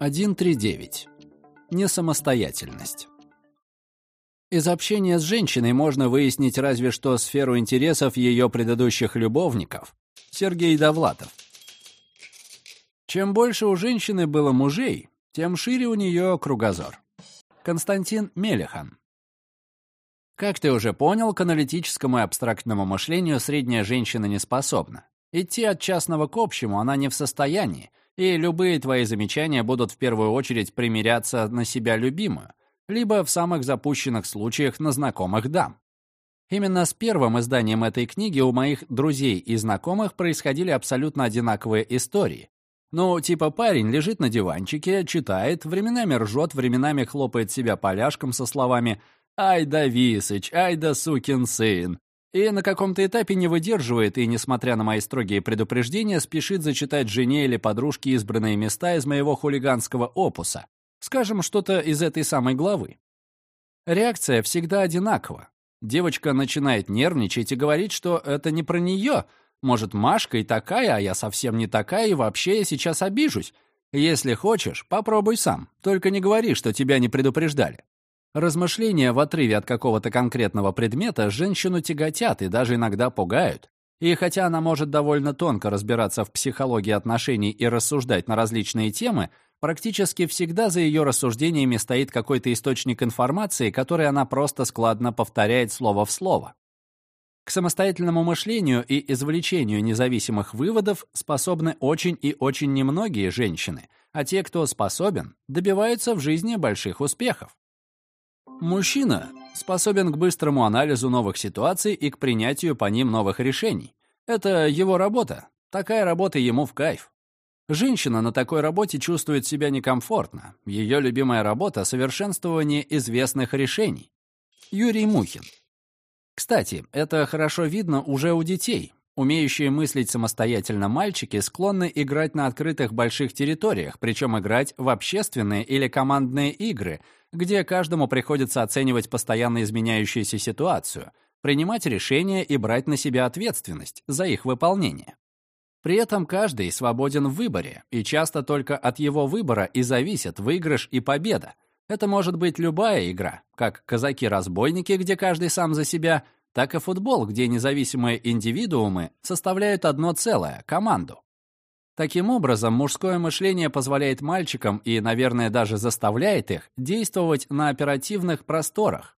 1.3.9. Несамостоятельность. Из общения с женщиной можно выяснить разве что сферу интересов ее предыдущих любовников. Сергей Довлатов. Чем больше у женщины было мужей, тем шире у нее кругозор. Константин Мелехан. Как ты уже понял, к аналитическому и абстрактному мышлению средняя женщина не способна. Идти от частного к общему она не в состоянии, и любые твои замечания будут в первую очередь примиряться на себя любимую, либо в самых запущенных случаях на знакомых дам. Именно с первым изданием этой книги у моих друзей и знакомых происходили абсолютно одинаковые истории. Ну, типа парень лежит на диванчике, читает, временами ржет, временами хлопает себя поляшком со словами «Ай да Висыч, ай да сукин сын». И на каком-то этапе не выдерживает и, несмотря на мои строгие предупреждения, спешит зачитать жене или подружке избранные места из моего хулиганского опуса. Скажем, что-то из этой самой главы. Реакция всегда одинакова. Девочка начинает нервничать и говорить, что это не про нее. Может, Машка и такая, а я совсем не такая, и вообще я сейчас обижусь. Если хочешь, попробуй сам. Только не говори, что тебя не предупреждали. Размышления в отрыве от какого-то конкретного предмета женщину тяготят и даже иногда пугают. И хотя она может довольно тонко разбираться в психологии отношений и рассуждать на различные темы, Практически всегда за ее рассуждениями стоит какой-то источник информации, который она просто складно повторяет слово в слово. К самостоятельному мышлению и извлечению независимых выводов способны очень и очень немногие женщины, а те, кто способен, добиваются в жизни больших успехов. Мужчина способен к быстрому анализу новых ситуаций и к принятию по ним новых решений. Это его работа. Такая работа ему в кайф. Женщина на такой работе чувствует себя некомфортно. Ее любимая работа — совершенствование известных решений. Юрий Мухин. Кстати, это хорошо видно уже у детей. Умеющие мыслить самостоятельно мальчики склонны играть на открытых больших территориях, причем играть в общественные или командные игры, где каждому приходится оценивать постоянно изменяющуюся ситуацию, принимать решения и брать на себя ответственность за их выполнение. При этом каждый свободен в выборе, и часто только от его выбора и зависит выигрыш и победа. Это может быть любая игра, как казаки-разбойники, где каждый сам за себя, так и футбол, где независимые индивидуумы составляют одно целое — команду. Таким образом, мужское мышление позволяет мальчикам и, наверное, даже заставляет их действовать на оперативных просторах,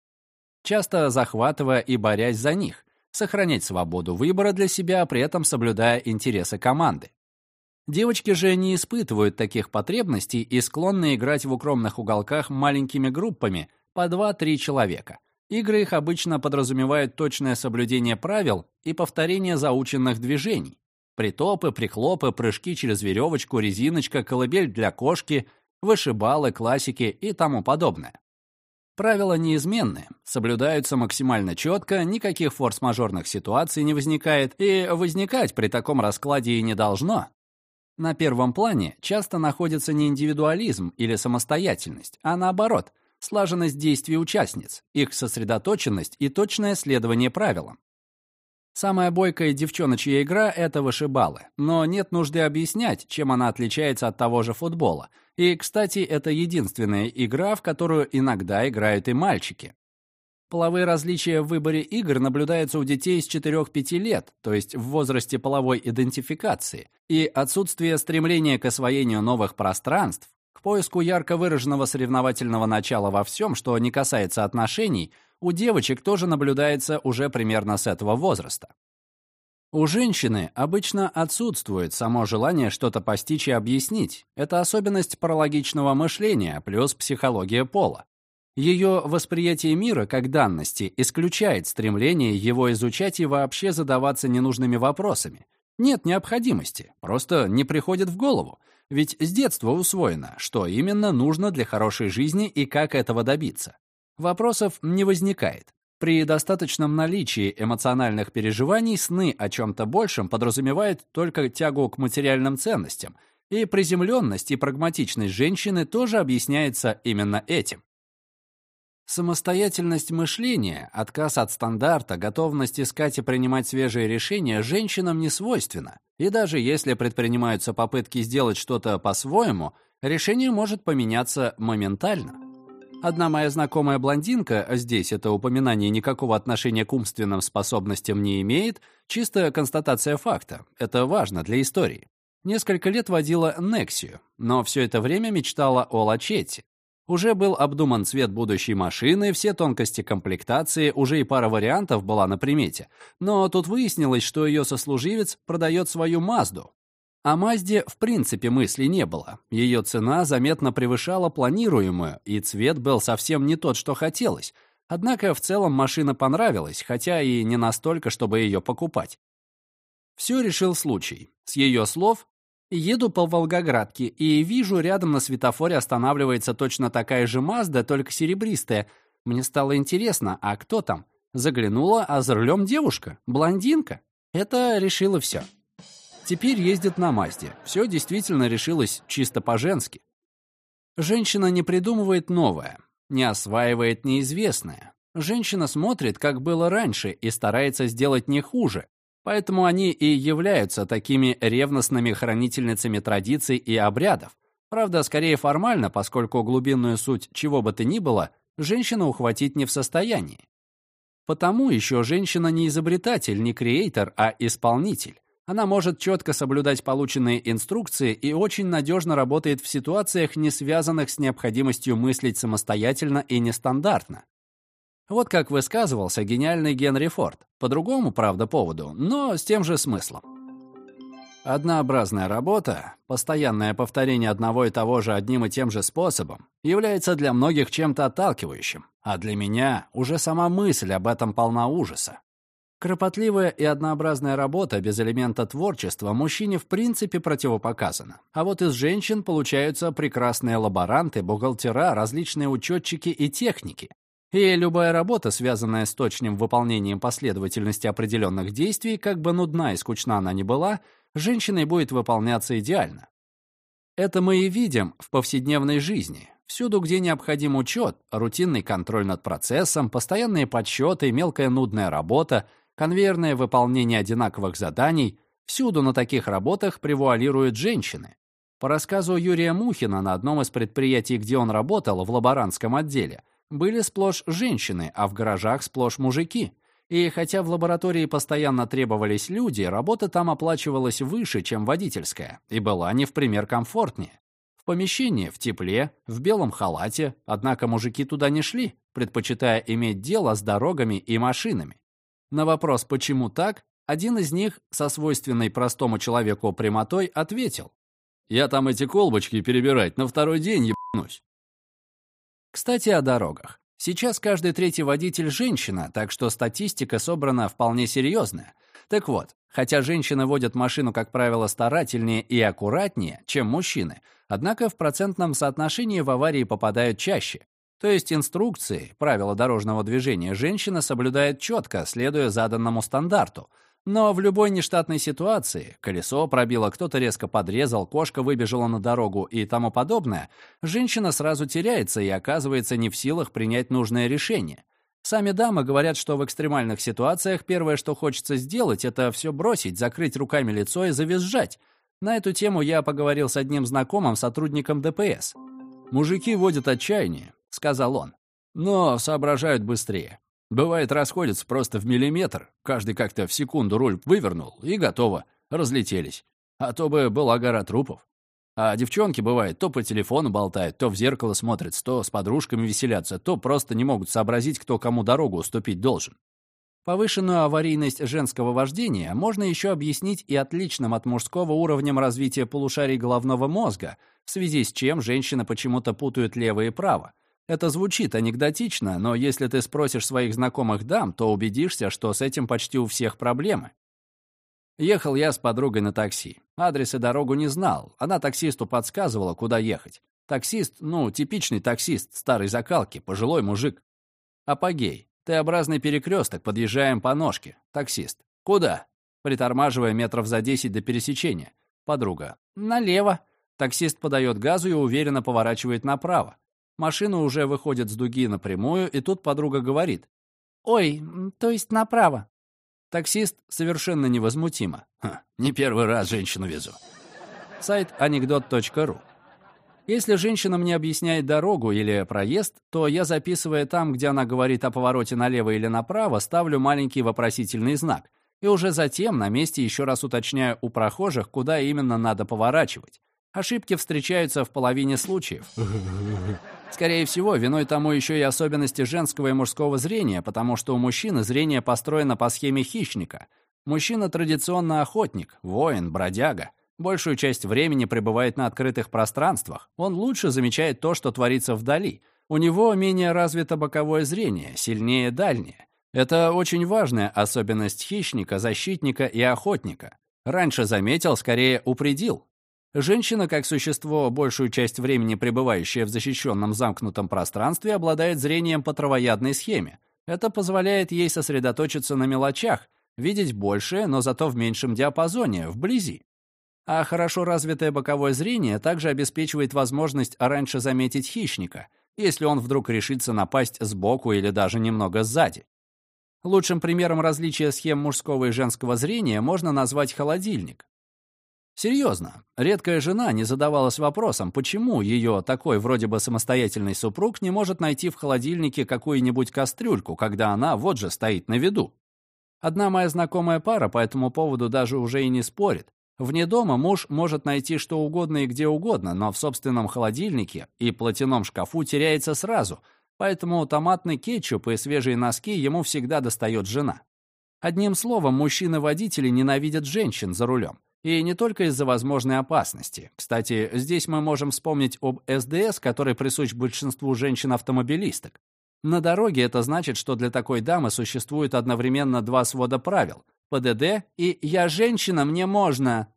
часто захватывая и борясь за них, сохранять свободу выбора для себя, при этом соблюдая интересы команды. Девочки же не испытывают таких потребностей и склонны играть в укромных уголках маленькими группами по 2-3 человека. Игры их обычно подразумевают точное соблюдение правил и повторение заученных движений. Притопы, прихлопы, прыжки через веревочку, резиночка, колыбель для кошки, вышибалы, классики и тому подобное. Правила неизменны, соблюдаются максимально четко, никаких форс-мажорных ситуаций не возникает, и возникать при таком раскладе и не должно. На первом плане часто находится не индивидуализм или самостоятельность, а наоборот, слаженность действий участниц, их сосредоточенность и точное следование правилам. Самая бойкая девчоночья игра — это вышибалы, но нет нужды объяснять, чем она отличается от того же футбола — и, кстати, это единственная игра, в которую иногда играют и мальчики. Половые различия в выборе игр наблюдаются у детей с 4-5 лет, то есть в возрасте половой идентификации, и отсутствие стремления к освоению новых пространств, к поиску ярко выраженного соревновательного начала во всем, что не касается отношений, у девочек тоже наблюдается уже примерно с этого возраста. У женщины обычно отсутствует само желание что-то постичь и объяснить. Это особенность паралогичного мышления плюс психология пола. Ее восприятие мира как данности исключает стремление его изучать и вообще задаваться ненужными вопросами. Нет необходимости, просто не приходит в голову. Ведь с детства усвоено, что именно нужно для хорошей жизни и как этого добиться. Вопросов не возникает. При достаточном наличии эмоциональных переживаний сны о чем-то большем подразумевают только тягу к материальным ценностям, и приземленность и прагматичность женщины тоже объясняется именно этим. Самостоятельность мышления, отказ от стандарта, готовность искать и принимать свежие решения женщинам не свойственна, и даже если предпринимаются попытки сделать что-то по-своему, решение может поменяться моментально. Одна моя знакомая блондинка, а здесь это упоминание никакого отношения к умственным способностям не имеет, чисто констатация факта. Это важно для истории. Несколько лет водила Нексию, но все это время мечтала о Лачете. Уже был обдуман цвет будущей машины, все тонкости комплектации, уже и пара вариантов была на примете. Но тут выяснилось, что ее сослуживец продает свою Мазду. О Мазде в принципе мысли не было. Ее цена заметно превышала планируемую, и цвет был совсем не тот, что хотелось. Однако в целом машина понравилась, хотя и не настолько, чтобы ее покупать. Все решил случай. С ее слов Еду по Волгоградке и вижу, рядом на светофоре останавливается точно такая же Мазда, только серебристая. Мне стало интересно, а кто там? Заглянула, а за рулем девушка, блондинка. Это решило все. Теперь ездит на Мазде. Все действительно решилось чисто по-женски. Женщина не придумывает новое, не осваивает неизвестное. Женщина смотрит, как было раньше, и старается сделать не хуже, Поэтому они и являются такими ревностными хранительницами традиций и обрядов. Правда, скорее формально, поскольку глубинную суть чего бы то ни было женщина ухватить не в состоянии. Потому еще женщина не изобретатель, не креатор, а исполнитель. Она может четко соблюдать полученные инструкции и очень надежно работает в ситуациях, не связанных с необходимостью мыслить самостоятельно и нестандартно. Вот как высказывался гениальный Генри Форд. По другому, правда, поводу, но с тем же смыслом. Однообразная работа, постоянное повторение одного и того же одним и тем же способом, является для многих чем-то отталкивающим, а для меня уже сама мысль об этом полна ужаса. Кропотливая и однообразная работа без элемента творчества мужчине в принципе противопоказана. А вот из женщин получаются прекрасные лаборанты, бухгалтера, различные учетчики и техники, и любая работа, связанная с точным выполнением последовательности определенных действий, как бы нудна и скучна она ни была, женщиной будет выполняться идеально. Это мы и видим в повседневной жизни. Всюду, где необходим учет, рутинный контроль над процессом, постоянные подсчеты, мелкая нудная работа, конвейерное выполнение одинаковых заданий, всюду на таких работах превуалируют женщины. По рассказу Юрия Мухина на одном из предприятий, где он работал, в лаборантском отделе, были сплошь женщины, а в гаражах сплошь мужики. И хотя в лаборатории постоянно требовались люди, работа там оплачивалась выше, чем водительская, и была не в пример комфортнее. В помещении, в тепле, в белом халате, однако мужики туда не шли, предпочитая иметь дело с дорогами и машинами. На вопрос «почему так?» один из них со свойственной простому человеку прямотой ответил. «Я там эти колбочки перебирать на второй день ебнусь. Кстати, о дорогах. Сейчас каждый третий водитель – женщина, так что статистика собрана вполне серьезная. Так вот, хотя женщины водят машину, как правило, старательнее и аккуратнее, чем мужчины, однако в процентном соотношении в аварии попадают чаще. То есть инструкции, правила дорожного движения женщина соблюдает четко, следуя заданному стандарту – но в любой нештатной ситуации, колесо пробило, кто-то резко подрезал, кошка выбежала на дорогу и тому подобное, женщина сразу теряется и оказывается не в силах принять нужное решение. Сами дамы говорят, что в экстремальных ситуациях первое, что хочется сделать, это все бросить, закрыть руками лицо и завизжать. На эту тему я поговорил с одним знакомым сотрудником ДПС. «Мужики водят отчаяние», — сказал он, — «но соображают быстрее. Бывает, расходятся просто в миллиметр. Каждый как-то в секунду руль вывернул, и готово. Разлетелись. А то бы была гора трупов. А девчонки, бывает, то по телефону болтают, то в зеркало смотрят, то с подружками веселятся, то просто не могут сообразить, кто кому дорогу уступить должен. Повышенную аварийность женского вождения можно еще объяснить и отличным от мужского уровнем развития полушарий головного мозга, в связи с чем женщины почему-то путают лево и право. Это звучит анекдотично, но если ты спросишь своих знакомых дам, то убедишься, что с этим почти у всех проблемы. Ехал я с подругой на такси. Адрес и дорогу не знал. Она таксисту подсказывала, куда ехать. Таксист, ну, типичный таксист, старой закалки, пожилой мужик. Апогей. Т-образный перекресток, подъезжаем по ножке. Таксист. Куда? Притормаживая метров за десять до пересечения. Подруга. Налево. Таксист подает газу и уверенно поворачивает направо. Машина уже выходит с дуги напрямую, и тут подруга говорит. «Ой, то есть направо». Таксист совершенно невозмутимо. Ха, не первый раз женщину везу. Сайт анекдот.ру. Если женщина мне объясняет дорогу или проезд, то я, записывая там, где она говорит о повороте налево или направо, ставлю маленький вопросительный знак. И уже затем на месте еще раз уточняю у прохожих, куда именно надо поворачивать. Ошибки встречаются в половине случаев. Скорее всего, виной тому еще и особенности женского и мужского зрения, потому что у мужчины зрение построено по схеме хищника. Мужчина традиционно охотник, воин, бродяга. Большую часть времени пребывает на открытых пространствах. Он лучше замечает то, что творится вдали. У него менее развито боковое зрение, сильнее дальнее. Это очень важная особенность хищника, защитника и охотника. Раньше заметил, скорее упредил. Женщина, как существо, большую часть времени пребывающее в защищенном замкнутом пространстве, обладает зрением по травоядной схеме. Это позволяет ей сосредоточиться на мелочах, видеть большее, но зато в меньшем диапазоне, вблизи. А хорошо развитое боковое зрение также обеспечивает возможность раньше заметить хищника, если он вдруг решится напасть сбоку или даже немного сзади. Лучшим примером различия схем мужского и женского зрения можно назвать холодильник. Серьезно, редкая жена не задавалась вопросом, почему ее такой вроде бы самостоятельный супруг не может найти в холодильнике какую-нибудь кастрюльку, когда она вот же стоит на виду. Одна моя знакомая пара по этому поводу даже уже и не спорит. Вне дома муж может найти что угодно и где угодно, но в собственном холодильнике и платяном шкафу теряется сразу, поэтому томатный кетчуп и свежие носки ему всегда достает жена. Одним словом, мужчины-водители ненавидят женщин за рулем. И не только из-за возможной опасности. Кстати, здесь мы можем вспомнить об СДС, который присущ большинству женщин-автомобилисток. На дороге это значит, что для такой дамы существует одновременно два свода правил ПДД и «Я женщина, мне можно».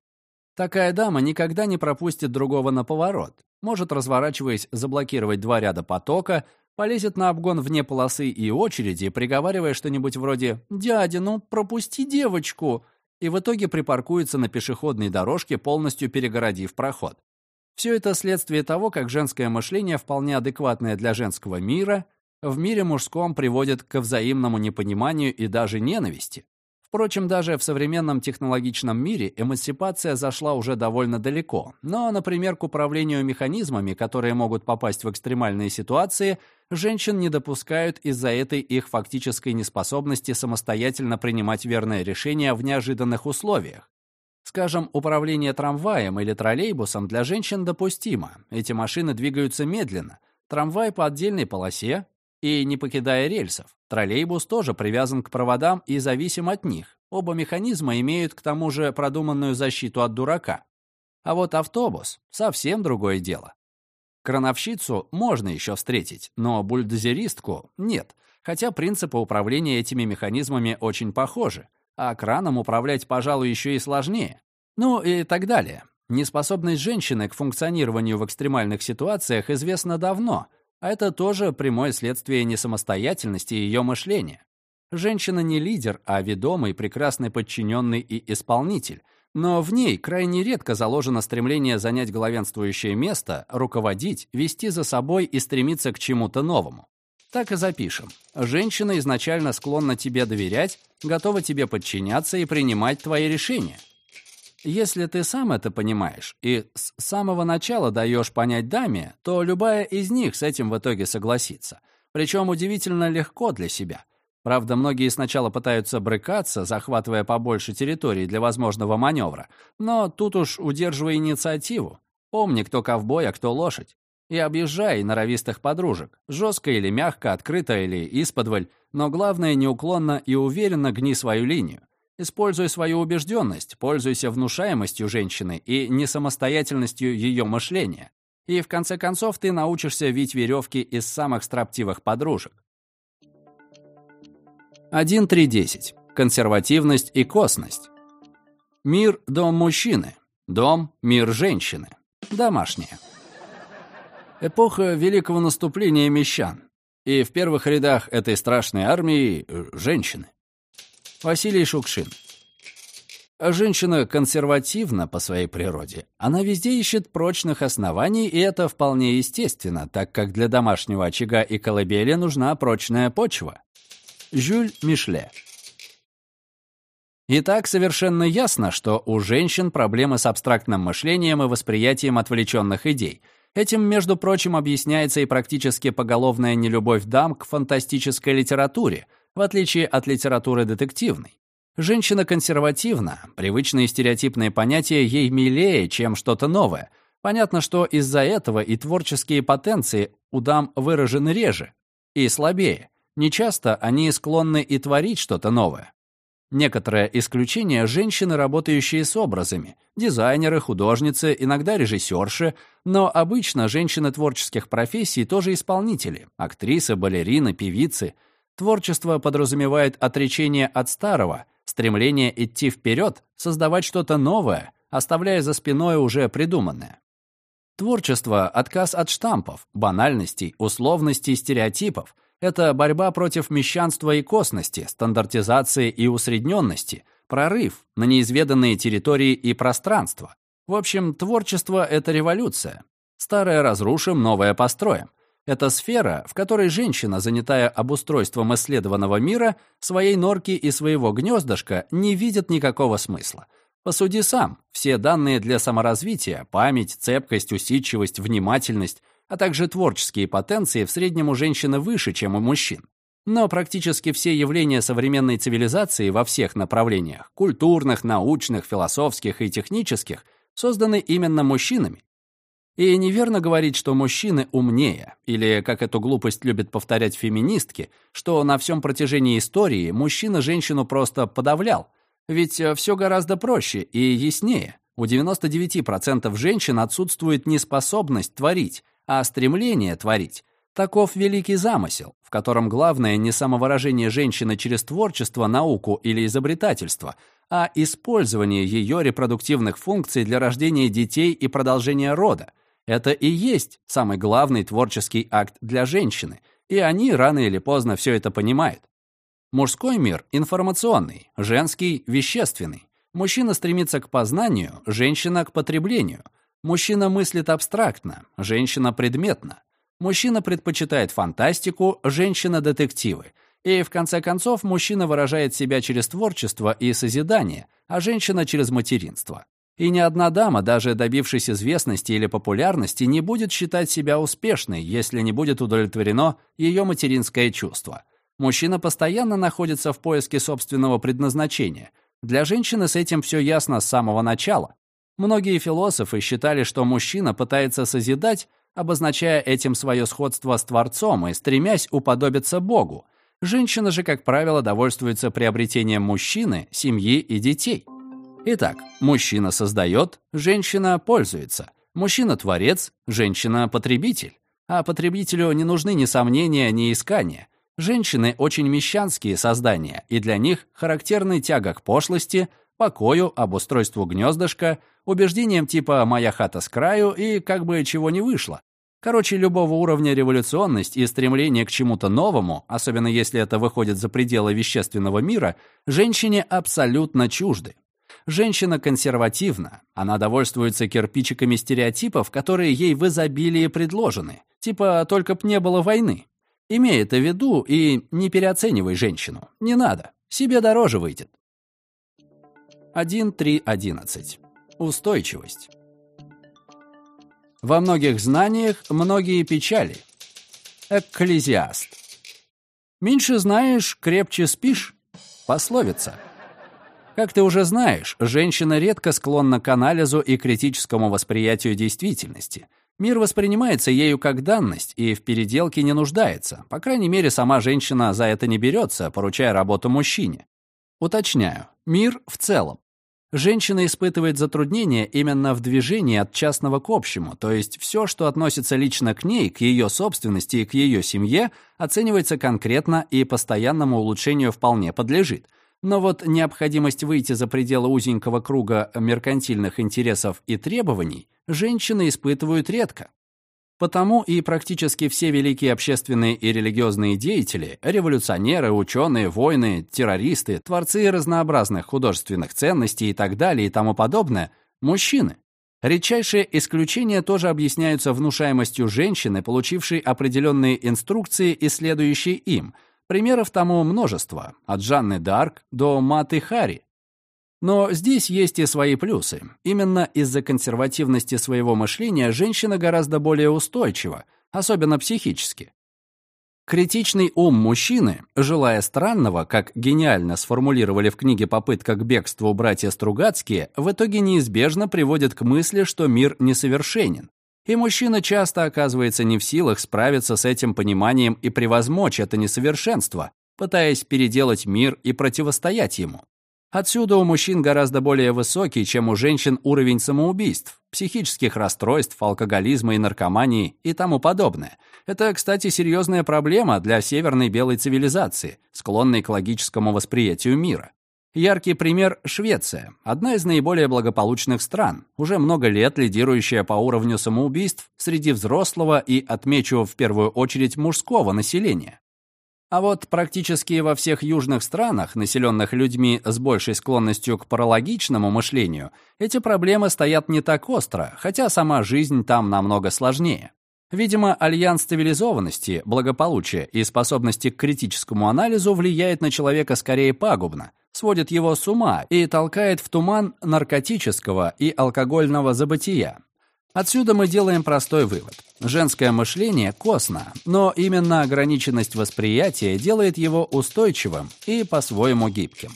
Такая дама никогда не пропустит другого на поворот. Может, разворачиваясь, заблокировать два ряда потока, полезет на обгон вне полосы и очереди, приговаривая что-нибудь вроде «Дядя, ну пропусти девочку!» И в итоге припаркуется на пешеходной дорожке, полностью перегородив проход. Все это следствие того, как женское мышление, вполне адекватное для женского мира, в мире мужском приводит к взаимному непониманию и даже ненависти. Впрочем, даже в современном технологичном мире эмансипация зашла уже довольно далеко. Но, например, к управлению механизмами, которые могут попасть в экстремальные ситуации, женщин не допускают из-за этой их фактической неспособности самостоятельно принимать верное решение в неожиданных условиях. Скажем, управление трамваем или троллейбусом для женщин допустимо. Эти машины двигаются медленно. Трамвай по отдельной полосе, и не покидая рельсов. Троллейбус тоже привязан к проводам и зависим от них. Оба механизма имеют к тому же продуманную защиту от дурака. А вот автобус — совсем другое дело. Крановщицу можно еще встретить, но бульдозеристку — нет, хотя принципы управления этими механизмами очень похожи, а краном управлять, пожалуй, еще и сложнее. Ну и так далее. Неспособность женщины к функционированию в экстремальных ситуациях известна давно — а это тоже прямое следствие несамостоятельности ее мышления. Женщина не лидер, а ведомый, прекрасный подчиненный и исполнитель. Но в ней крайне редко заложено стремление занять главенствующее место, руководить, вести за собой и стремиться к чему-то новому. Так и запишем. Женщина изначально склонна тебе доверять, готова тебе подчиняться и принимать твои решения. Если ты сам это понимаешь и с самого начала даешь понять даме, то любая из них с этим в итоге согласится. Причем удивительно легко для себя. Правда, многие сначала пытаются брыкаться, захватывая побольше территории для возможного маневра. Но тут уж удерживай инициативу. Помни, кто ковбой, а кто лошадь. И объезжай норовистых подружек. Жестко или мягко, открыто или исподволь. Но главное, неуклонно и уверенно гни свою линию. Используй свою убежденность, пользуйся внушаемостью женщины и несамостоятельностью ее мышления. И в конце концов ты научишься вить веревки из самых строптивых подружек. 1.3.10. Консервативность и косность. Мир – дом мужчины. Дом – мир женщины. Домашняя. Эпоха великого наступления мещан. И в первых рядах этой страшной армии – женщины. Василий Шукшин. Женщина консервативна по своей природе. Она везде ищет прочных оснований, и это вполне естественно, так как для домашнего очага и колыбели нужна прочная почва. Жюль Мишле. Итак, совершенно ясно, что у женщин проблемы с абстрактным мышлением и восприятием отвлеченных идей. Этим, между прочим, объясняется и практически поголовная нелюбовь дам к фантастической литературе, в отличие от литературы детективной. Женщина консервативна, привычные стереотипные понятия ей милее, чем что-то новое. Понятно, что из-за этого и творческие потенции у дам выражены реже и слабее. Нечасто они склонны и творить что-то новое. Некоторое исключение – женщины, работающие с образами, дизайнеры, художницы, иногда режиссерши, но обычно женщины творческих профессий тоже исполнители, актрисы, балерины, певицы. Творчество подразумевает отречение от старого, стремление идти вперед, создавать что-то новое, оставляя за спиной уже придуманное. Творчество – отказ от штампов, банальностей, условностей, стереотипов – это борьба против мещанства и косности, стандартизации и усредненности, прорыв на неизведанные территории и пространства. В общем, творчество — это революция. Старое разрушим, новое построим. Это сфера, в которой женщина, занятая обустройством исследованного мира, своей норки и своего гнездышка, не видит никакого смысла. Посуди сам. Все данные для саморазвития, память, цепкость, усидчивость, внимательность, а также творческие потенции в среднем у женщины выше, чем у мужчин. Но практически все явления современной цивилизации во всех направлениях – культурных, научных, философских и технических – созданы именно мужчинами. И неверно говорить, что мужчины умнее, или, как эту глупость любят повторять феминистки, что на всем протяжении истории мужчина женщину просто подавлял. Ведь э, все гораздо проще и яснее. У 99% женщин отсутствует неспособность творить, а стремление творить. Таков великий замысел, в котором главное не самовыражение женщины через творчество, науку или изобретательство, а использование ее репродуктивных функций для рождения детей и продолжения рода. Это и есть самый главный творческий акт для женщины, и они рано или поздно все это понимают. Мужской мир информационный, женский вещественный. Мужчина стремится к познанию, женщина к потреблению. Мужчина мыслит абстрактно, женщина предметно. Мужчина предпочитает фантастику, женщина детективы. И в конце концов мужчина выражает себя через творчество и созидание, а женщина через материнство. И ни одна дама, даже добившись известности или популярности, не будет считать себя успешной, если не будет удовлетворено ее материнское чувство. Мужчина постоянно находится в поиске собственного предназначения. Для женщины с этим все ясно с самого начала. Многие философы считали, что мужчина пытается созидать, обозначая этим свое сходство с Творцом и стремясь уподобиться Богу. Женщина же, как правило, довольствуется приобретением мужчины, семьи и детей. Итак, мужчина создает, женщина пользуется. Мужчина – творец, женщина – потребитель. А потребителю не нужны ни сомнения, ни искания. Женщины – очень мещанские создания, и для них характерны тяга к пошлости, покою, обустройству гнездышка, убеждениям типа «моя хата с краю» и как бы чего не вышло. Короче, любого уровня революционность и стремление к чему-то новому, особенно если это выходит за пределы вещественного мира, женщине абсолютно чужды. Женщина консервативна, она довольствуется кирпичиками стереотипов, которые ей в изобилии предложены, типа «только б не было войны». Имей это в виду и не переоценивай женщину, не надо, себе дороже выйдет. 1.3.11. Устойчивость. Во многих знаниях многие печали. Экклезиаст. Меньше знаешь, крепче спишь. Пословица. Как ты уже знаешь, женщина редко склонна к анализу и критическому восприятию действительности. Мир воспринимается ею как данность и в переделке не нуждается. По крайней мере, сама женщина за это не берется, поручая работу мужчине. Уточняю, мир в целом. Женщина испытывает затруднения именно в движении от частного к общему, то есть все, что относится лично к ней, к ее собственности и к ее семье, оценивается конкретно и постоянному улучшению вполне подлежит. Но вот необходимость выйти за пределы узенького круга меркантильных интересов и требований женщины испытывают редко. Потому и практически все великие общественные и религиозные деятели, революционеры, ученые, воины, террористы, творцы разнообразных художественных ценностей и так далее и тому подобное – мужчины. Редчайшие исключения тоже объясняются внушаемостью женщины, получившей определенные инструкции и следующей им. Примеров тому множество, от Жанны Д'Арк до Маты Хари. Но здесь есть и свои плюсы. Именно из-за консервативности своего мышления женщина гораздо более устойчива, особенно психически. Критичный ум мужчины, желая странного, как гениально сформулировали в книге «Попытка к бегству» братья Стругацкие, в итоге неизбежно приводит к мысли, что мир несовершенен. И мужчина часто оказывается не в силах справиться с этим пониманием и превозмочь это несовершенство, пытаясь переделать мир и противостоять ему. Отсюда у мужчин гораздо более высокий, чем у женщин уровень самоубийств, психических расстройств, алкоголизма и наркомании и тому подобное. Это, кстати, серьезная проблема для северной белой цивилизации, склонной к логическому восприятию мира. Яркий пример – Швеция, одна из наиболее благополучных стран, уже много лет лидирующая по уровню самоубийств среди взрослого и, отмечу, в первую очередь мужского населения. А вот практически во всех южных странах, населенных людьми с большей склонностью к паралогичному мышлению, эти проблемы стоят не так остро, хотя сама жизнь там намного сложнее. Видимо, альянс цивилизованности, благополучия и способности к критическому анализу влияет на человека скорее пагубно, сводит его с ума и толкает в туман наркотического и алкогольного забытия, Отсюда мы делаем простой вывод. Женское мышление косно, но именно ограниченность восприятия делает его устойчивым и по-своему гибким.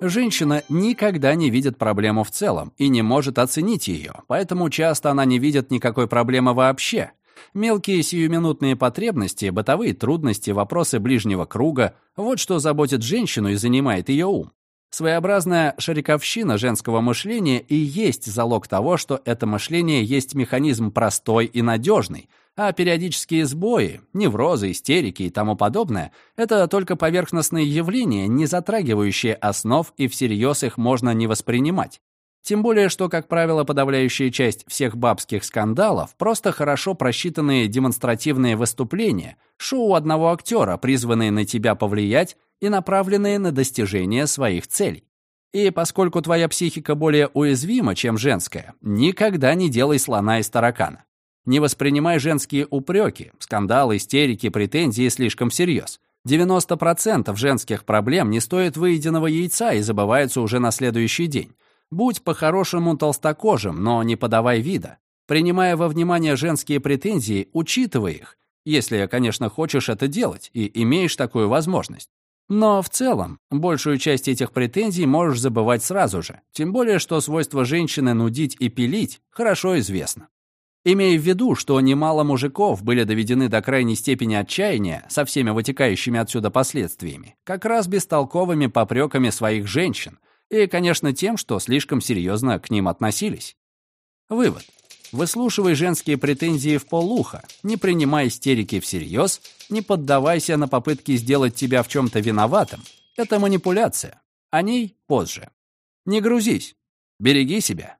Женщина никогда не видит проблему в целом и не может оценить ее, поэтому часто она не видит никакой проблемы вообще. Мелкие сиюминутные потребности, бытовые трудности, вопросы ближнего круга – вот что заботит женщину и занимает ее ум. Своеобразная шариковщина женского мышления и есть залог того, что это мышление есть механизм простой и надежный, а периодические сбои, неврозы, истерики и тому подобное – это только поверхностные явления, не затрагивающие основ, и всерьез их можно не воспринимать. Тем более, что, как правило, подавляющая часть всех бабских скандалов – просто хорошо просчитанные демонстративные выступления, шоу одного актера, призванные на тебя повлиять и направленные на достижение своих целей. И поскольку твоя психика более уязвима, чем женская, никогда не делай слона из таракана. Не воспринимай женские упреки, скандалы, истерики, претензии слишком всерьез. 90% женских проблем не стоят выеденного яйца и забываются уже на следующий день. Будь по-хорошему толстокожим, но не подавай вида. Принимая во внимание женские претензии, учитывай их, если, конечно, хочешь это делать и имеешь такую возможность. Но в целом, большую часть этих претензий можешь забывать сразу же, тем более, что свойство женщины нудить и пилить хорошо известно. Имея в виду, что немало мужиков были доведены до крайней степени отчаяния со всеми вытекающими отсюда последствиями, как раз бестолковыми попреками своих женщин, и, конечно, тем, что слишком серьезно к ним относились. Вывод. Выслушивай женские претензии в полуха, не принимай истерики всерьез, не поддавайся на попытки сделать тебя в чем-то виноватым. Это манипуляция. О ней позже. Не грузись. Береги себя.